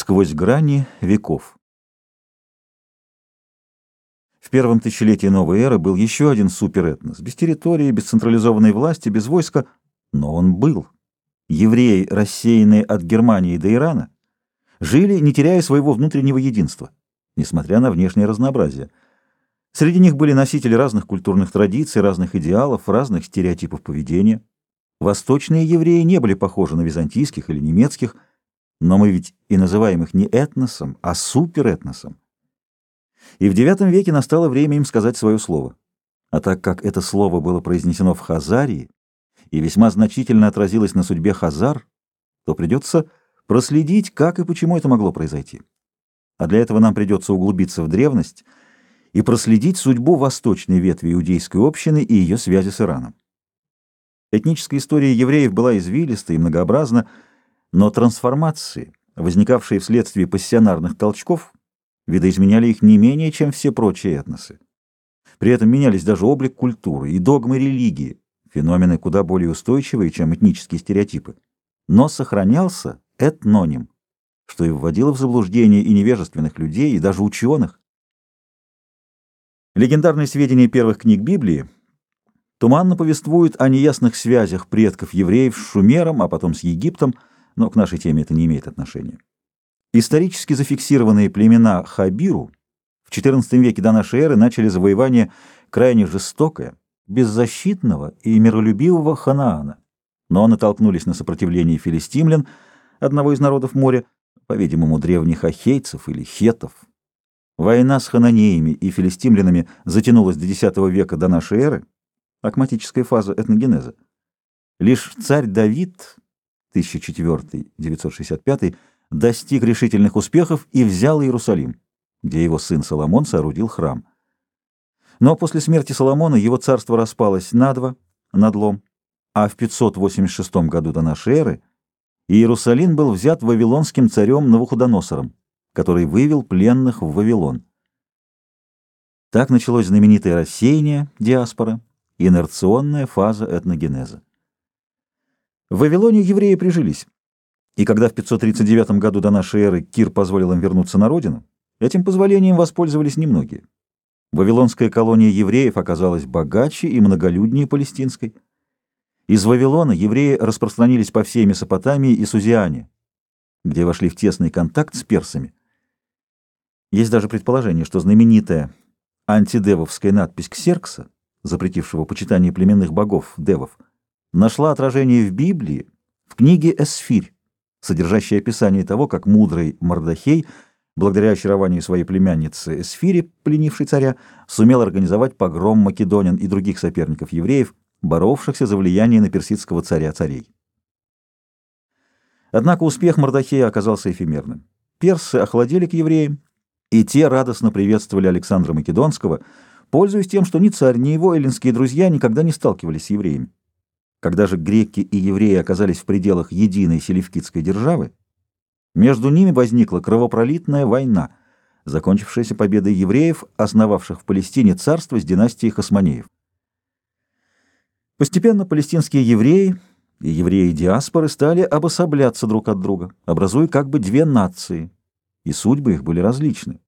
Сквозь грани веков. В первом тысячелетии новой эры был еще один суперэтнос, без территории, без централизованной власти, без войска, но он был. Евреи, рассеянные от Германии до Ирана, жили, не теряя своего внутреннего единства, несмотря на внешнее разнообразие. Среди них были носители разных культурных традиций, разных идеалов, разных стереотипов поведения. Восточные евреи не были похожи на византийских или немецких, но мы ведь и называем их не этносом, а суперэтносом. И в IX веке настало время им сказать свое слово. А так как это слово было произнесено в Хазарии и весьма значительно отразилось на судьбе Хазар, то придется проследить, как и почему это могло произойти. А для этого нам придется углубиться в древность и проследить судьбу восточной ветви иудейской общины и ее связи с Ираном. Этническая история евреев была извилиста и многообразна, но трансформации, возникавшие вследствие пассионарных толчков, видоизменяли их не менее, чем все прочие этносы. При этом менялись даже облик культуры и догмы религии, феномены куда более устойчивые, чем этнические стереотипы. Но сохранялся этноним, что и вводило в заблуждение и невежественных людей, и даже ученых. Легендарные сведения первых книг Библии туманно повествуют о неясных связях предков евреев с Шумером, а потом с Египтом, но к нашей теме это не имеет отношения. Исторически зафиксированные племена Хабиру в XIV веке до нашей эры начали завоевание крайне жестокое, беззащитного и миролюбивого Ханаана, но натолкнулись на сопротивление филистимлян, одного из народов моря, по-видимому, древних ахейцев или хетов. Война с хананеями и филистимлянами затянулась до X века до нашей эры, акматическая фаза этногенеза. Лишь царь Давид 1004-965 достиг решительных успехов и взял Иерусалим, где его сын Соломон соорудил храм. Но после смерти Соломона его царство распалось на два, надлом, а в 586 году до нашей эры Иерусалим был взят вавилонским царем Навуходоносором, который вывел пленных в Вавилон. Так началось знаменитое рассеяние, диаспора, инерционная фаза этногенеза. В Вавилоне евреи прижились, и когда в 539 году до нашей эры Кир позволил им вернуться на родину, этим позволением воспользовались немногие. Вавилонская колония евреев оказалась богаче и многолюднее палестинской. Из Вавилона евреи распространились по всей Месопотамии и Сузиане, где вошли в тесный контакт с персами. Есть даже предположение, что знаменитая антидевовская надпись Ксеркса, запретившего почитание племенных богов, девов, нашла отражение в Библии, в книге «Эсфирь», содержащей описание того, как мудрый Мордахей, благодаря очарованию своей племянницы Эсфири, пленившей царя, сумел организовать погром македонян и других соперников евреев, боровшихся за влияние на персидского царя-царей. Однако успех Мордахея оказался эфемерным. Персы охладели к евреям, и те радостно приветствовали Александра Македонского, пользуясь тем, что ни царь, ни его эллинские друзья никогда не сталкивались с евреями. Когда же греки и евреи оказались в пределах единой селевкидской державы, между ними возникла кровопролитная война, закончившаяся победой евреев, основавших в Палестине царство с династией Хасмонеев. Постепенно палестинские евреи и евреи диаспоры стали обособляться друг от друга, образуя как бы две нации, и судьбы их были различны.